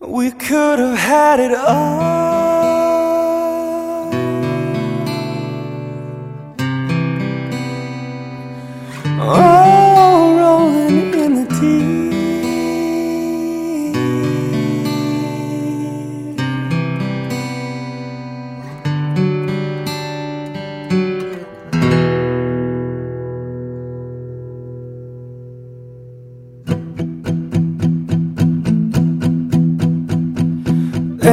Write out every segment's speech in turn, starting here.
We could have had it all. All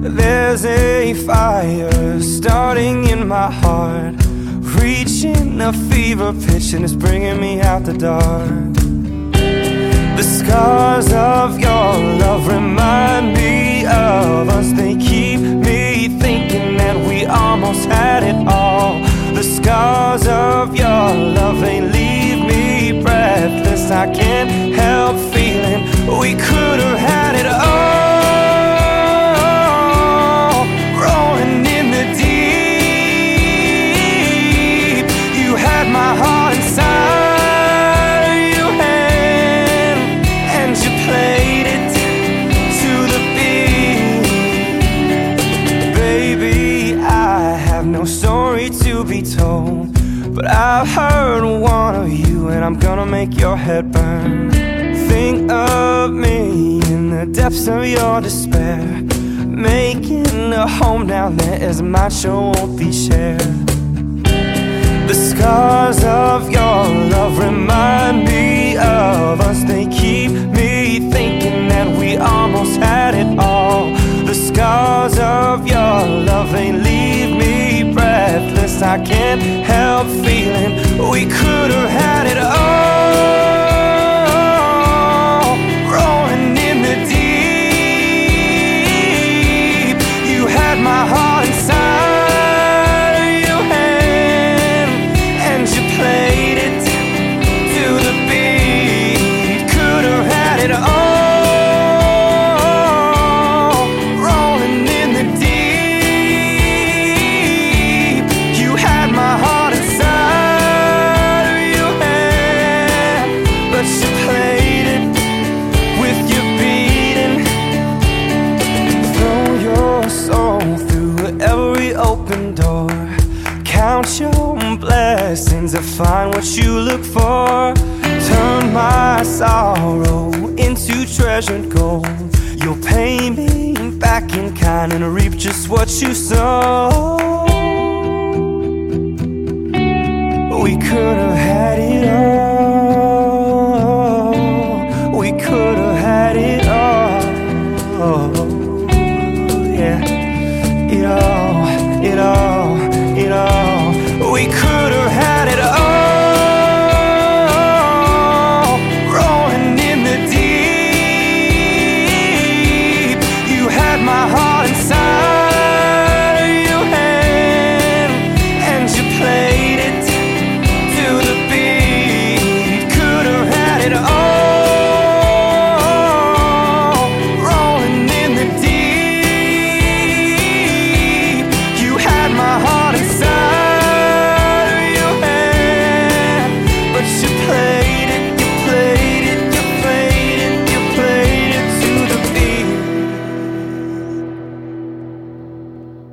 There's a fire starting in my heart, reaching a fever pitch, and it's bringing me out the dark. The scars of your love remind no story to be told, but I've heard one of you, and I'm gonna make your head burn. Think of me in the depths of your despair, making a home down there as my show won't be shared. The scars of your love remind me I can't help feeling we could have had it all. blessings I find what you look for. Turn my sorrow into treasured gold. You'll pay me back in kind and reap just what you sow. We could have had it all. We could have had it all. Yeah, it all, it all, it all. We could.